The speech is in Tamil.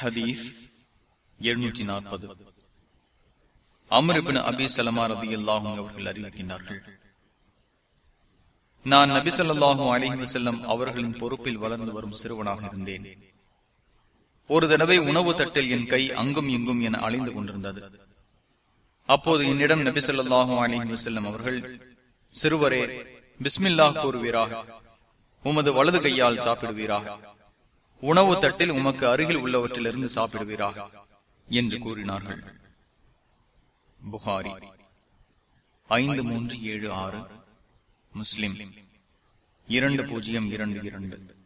ஹதீஸ் எழுநூற்றி நாற்பது அமருபின் அபி சலமா ரதி அல்லாஹும் அவர்கள் அறிவிக்கின்றார்கள். நான் நபி சொல்லாஹு அலிஹி வசல்லம் அவர்களின் பொறுப்பில் வளர்ந்து வரும் சிறுவனாக இருந்தேன். ஒரு தடவை உணவு தட்டில் என் கை அங்கும் இங்கும் என அழிந்து கொண்டிருந்தது. அப்போது என்னிடம் நபி சொல்லாஹு அலிஹி வசல்லம் அவர்கள் சிறுவரே பிஸ்மில்லா கூறுவீராக உமது வலது கையால் சாப்பிடுவீராக உணவு தட்டில் உமக்கு அருகில் உள்ளவற்றிலிருந்து சாப்பிடுவீராக என்று கூறினார்கள். புகாரி ஐந்து மூன்று ஏழு ஆறு முஸ்லிம் இரண்டு பூஜ்ஜியம் இரண்டு இரண்டு.